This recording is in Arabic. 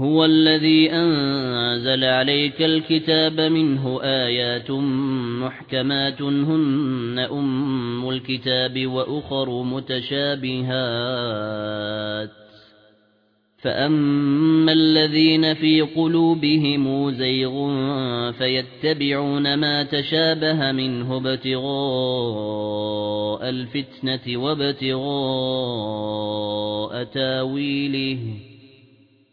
هو الذي أنزل عليك الكتاب منه آيات محكمات هن أم الكتاب وأخر متشابهات. فأما الذين في قلوبهم زيغ فيتبعون ما تشابه منه ابتغاء الفتنة وابتغاء تاويله.